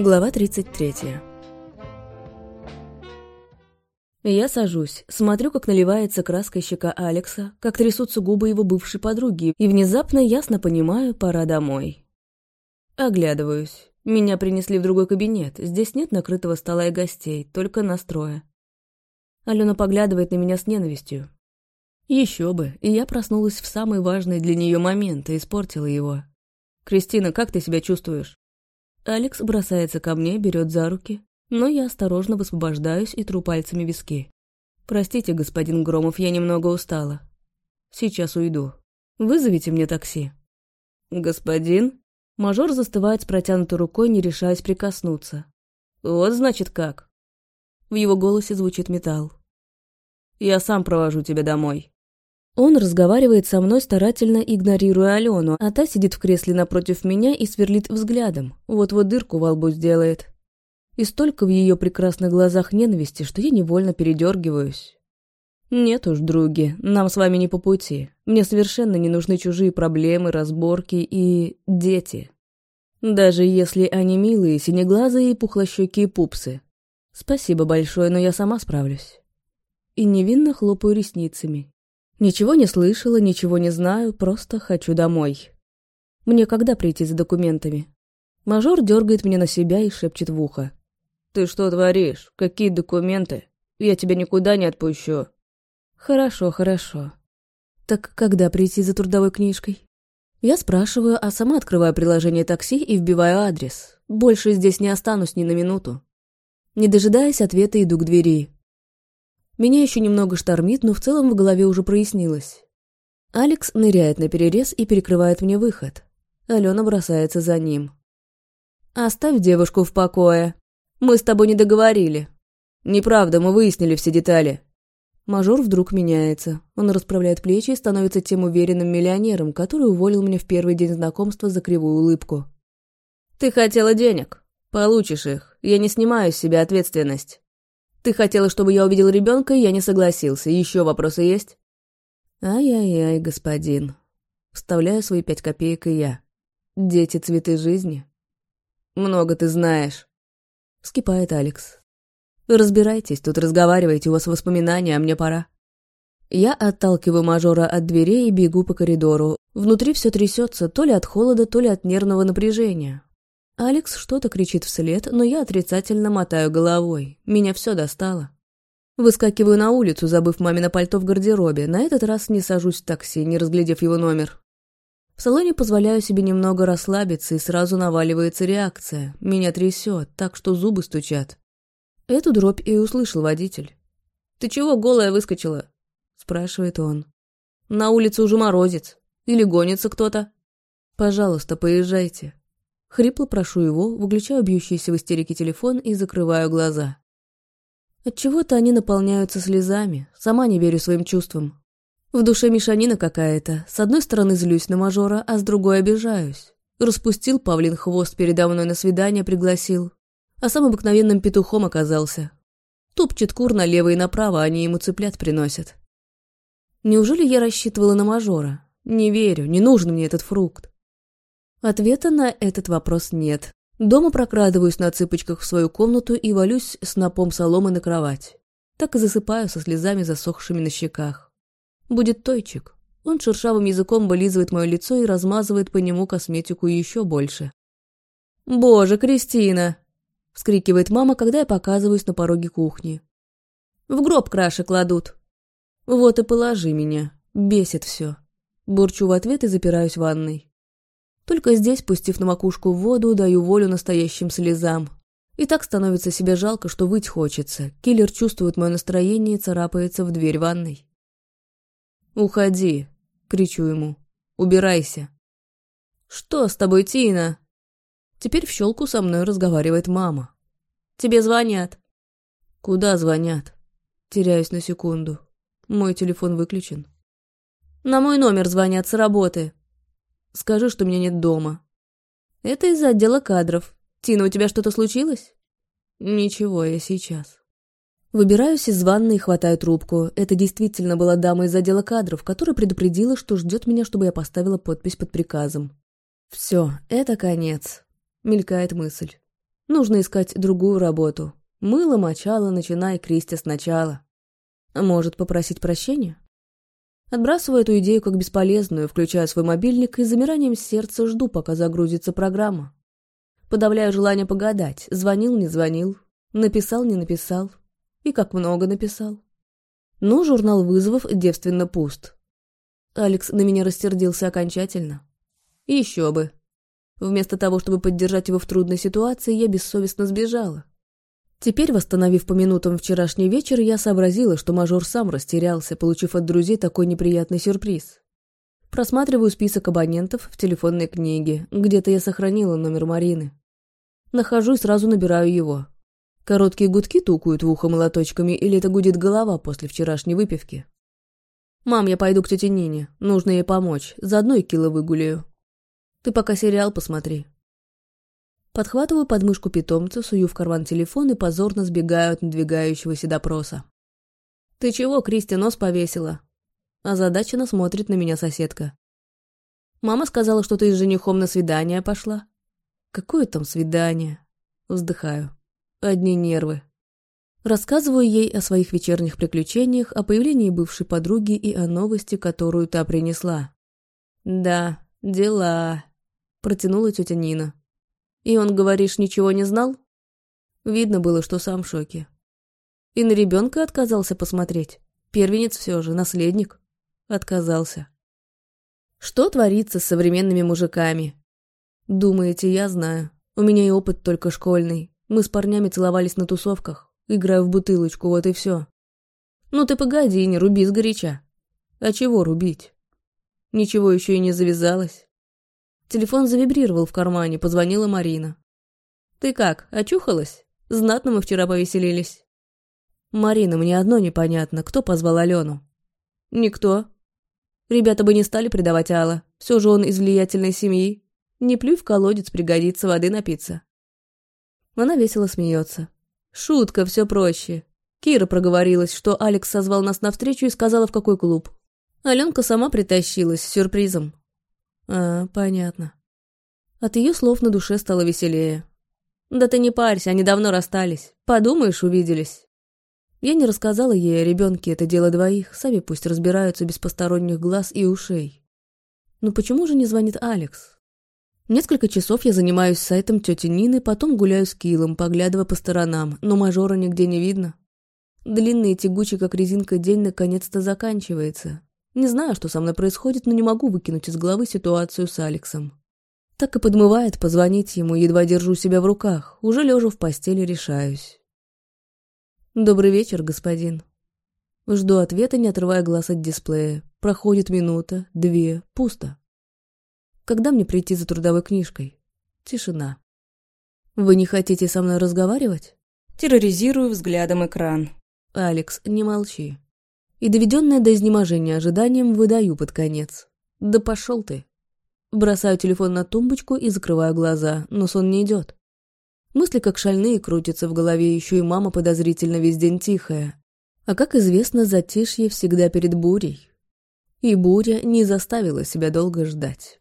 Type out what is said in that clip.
Глава 33 Я сажусь, смотрю, как наливается краской щека Алекса, как трясутся губы его бывшей подруги, и внезапно ясно понимаю, пора домой. Оглядываюсь. Меня принесли в другой кабинет. Здесь нет накрытого стола и гостей, только настроя. Алена поглядывает на меня с ненавистью. Еще бы, и я проснулась в самый важный для нее момент и испортила его. «Кристина, как ты себя чувствуешь?» Алекс бросается ко мне, берет за руки, но я осторожно высвобождаюсь и тру пальцами виски. «Простите, господин Громов, я немного устала. Сейчас уйду. Вызовите мне такси». «Господин?» Мажор застывает с протянутой рукой, не решаясь прикоснуться. «Вот значит как». В его голосе звучит металл. «Я сам провожу тебя домой». Он разговаривает со мной, старательно игнорируя Алену, а та сидит в кресле напротив меня и сверлит взглядом. Вот-вот дырку во лбу сделает. И столько в ее прекрасных глазах ненависти, что я невольно передергиваюсь. Нет уж, други, нам с вами не по пути. Мне совершенно не нужны чужие проблемы, разборки и... дети. Даже если они милые, синеглазые и пухлощекие пупсы. Спасибо большое, но я сама справлюсь. И невинно хлопаю ресницами. Ничего не слышала, ничего не знаю, просто хочу домой. Мне когда прийти за документами? Мажор дергает меня на себя и шепчет в ухо. «Ты что творишь? Какие документы? Я тебя никуда не отпущу». «Хорошо, хорошо. Так когда прийти за трудовой книжкой?» Я спрашиваю, а сама открываю приложение такси и вбиваю адрес. Больше здесь не останусь ни на минуту. Не дожидаясь ответа, иду к двери. Меня еще немного штормит, но в целом в голове уже прояснилось. Алекс ныряет на перерез и перекрывает мне выход. Алена бросается за ним. «Оставь девушку в покое. Мы с тобой не договорили». «Неправда, мы выяснили все детали». Мажор вдруг меняется. Он расправляет плечи и становится тем уверенным миллионером, который уволил меня в первый день знакомства за кривую улыбку. «Ты хотела денег. Получишь их. Я не снимаю с себя ответственность». Ты хотела, чтобы я увидел ребенка, я не согласился. Еще вопросы есть? Ай-яй-яй, господин. Вставляю свои пять копеек и я. Дети — цветы жизни. Много ты знаешь. Вскипает Алекс. Разбирайтесь, тут разговаривайте, у вас воспоминания, а мне пора. Я отталкиваю мажора от дверей и бегу по коридору. Внутри все трясется, то ли от холода, то ли от нервного напряжения. Алекс что-то кричит вслед, но я отрицательно мотаю головой. Меня все достало. Выскакиваю на улицу, забыв мамино пальто в гардеробе. На этот раз не сажусь в такси, не разглядев его номер. В салоне позволяю себе немного расслабиться, и сразу наваливается реакция. Меня трясет, так что зубы стучат. Эту дробь и услышал водитель. «Ты чего голая выскочила?» – спрашивает он. «На улице уже морозец. Или гонится кто-то?» «Пожалуйста, поезжайте. Хрипло прошу его, выключаю бьющийся в истерике телефон и закрываю глаза. Отчего-то они наполняются слезами, сама не верю своим чувствам. В душе мешанина какая-то. С одной стороны злюсь на мажора, а с другой обижаюсь. Распустил павлин хвост передо мной на свидание пригласил. А сам обыкновенным петухом оказался. Топчет кур налево и направо, они ему цыплят приносят. Неужели я рассчитывала на мажора? Не верю, не нужен мне этот фрукт. Ответа на этот вопрос нет. Дома прокрадываюсь на цыпочках в свою комнату и валюсь с напом соломы на кровать. Так и засыпаю со слезами, засохшими на щеках. Будет тойчик. Он шершавым языком вылизывает мое лицо и размазывает по нему косметику еще больше. «Боже, Кристина!» — вскрикивает мама, когда я показываюсь на пороге кухни. «В гроб краши кладут». «Вот и положи меня. Бесит все». Бурчу в ответ и запираюсь в ванной. Только здесь, пустив на макушку воду, даю волю настоящим слезам. И так становится себе жалко, что выть хочется. Киллер чувствует мое настроение и царапается в дверь ванной. «Уходи!» — кричу ему. «Убирайся!» «Что с тобой, Тина?» Теперь в щелку со мной разговаривает мама. «Тебе звонят». «Куда звонят?» Теряюсь на секунду. Мой телефон выключен. «На мой номер звонят с работы», Скажи, что меня нет дома». «Это из-за отдела кадров. Тина, у тебя что-то случилось?» «Ничего, я сейчас». Выбираюсь из ванны и хватаю трубку. Это действительно была дама из отдела кадров, которая предупредила, что ждет меня, чтобы я поставила подпись под приказом. «Все, это конец», — мелькает мысль. Нужно искать другую работу. Мыло, мочало, начинай, Кристи, сначала. Может, попросить прощения? Отбрасываю эту идею как бесполезную, включаю свой мобильник и замиранием сердца жду, пока загрузится программа. Подавляю желание погадать. Звонил, не звонил. Написал, не написал. И как много написал. Но журнал вызовов девственно пуст. Алекс на меня растердился окончательно. И еще бы. Вместо того, чтобы поддержать его в трудной ситуации, я бессовестно сбежала. Теперь, восстановив по минутам вчерашний вечер, я сообразила, что мажор сам растерялся, получив от друзей такой неприятный сюрприз. Просматриваю список абонентов в телефонной книге. Где-то я сохранила номер Марины. Нахожу и сразу набираю его. Короткие гудки тукают в ухо молоточками, или это гудит голова после вчерашней выпивки. «Мам, я пойду к тете Нине. Нужно ей помочь. Заодно и кило выгуляю. Ты пока сериал посмотри». Подхватываю подмышку питомца, сую в карман телефон и позорно сбегаю от надвигающегося допроса. «Ты чего, Кристи, нос повесила?» Озадаченно смотрит на меня соседка. «Мама сказала, что ты с женихом на свидание пошла». «Какое там свидание?» Вздыхаю. Одни нервы. Рассказываю ей о своих вечерних приключениях, о появлении бывшей подруги и о новости, которую та принесла. «Да, дела», — протянула тетя Нина. И он, говоришь, ничего не знал? Видно было, что сам в шоке. И на ребенка отказался посмотреть. Первенец все же, наследник. Отказался. Что творится с современными мужиками? Думаете, я знаю. У меня и опыт только школьный. Мы с парнями целовались на тусовках. Играю в бутылочку, вот и все. Ну ты погоди, не руби сгоряча. А чего рубить? Ничего еще и не завязалось. Телефон завибрировал в кармане, позвонила Марина. «Ты как, очухалась? Знатно мы вчера повеселились». «Марина, мне одно непонятно. Кто позвал Алену?» «Никто. Ребята бы не стали предавать Алла. Все же он из влиятельной семьи. Не плюй в колодец, пригодится воды напиться». Она весело смеется. «Шутка, все проще. Кира проговорилась, что Алекс созвал нас навстречу и сказала, в какой клуб. Аленка сама притащилась с сюрпризом. А, понятно. От ее слов на душе стало веселее. Да ты не парься, они давно расстались. Подумаешь, увиделись. Я не рассказала ей о ребенке, это дело двоих, сами пусть разбираются без посторонних глаз и ушей. Но почему же не звонит Алекс? Несколько часов я занимаюсь сайтом тети Нины, потом гуляю с Килом, поглядывая по сторонам, но мажора нигде не видно. Длинный и тягучий, как резинка, день наконец-то заканчивается. Не знаю, что со мной происходит, но не могу выкинуть из головы ситуацию с Алексом. Так и подмывает позвонить ему, едва держу себя в руках. Уже лежа в постели решаюсь. «Добрый вечер, господин». Жду ответа, не отрывая глаз от дисплея. Проходит минута, две, пусто. Когда мне прийти за трудовой книжкой? Тишина. «Вы не хотите со мной разговаривать?» Терроризирую взглядом экран. «Алекс, не молчи и, доведенная до изнеможения ожиданием, выдаю под конец. «Да пошел ты!» Бросаю телефон на тумбочку и закрываю глаза, но сон не идет. Мысли как шальные крутятся в голове, еще и мама подозрительно весь день тихая. А как известно, затишье всегда перед бурей. И буря не заставила себя долго ждать.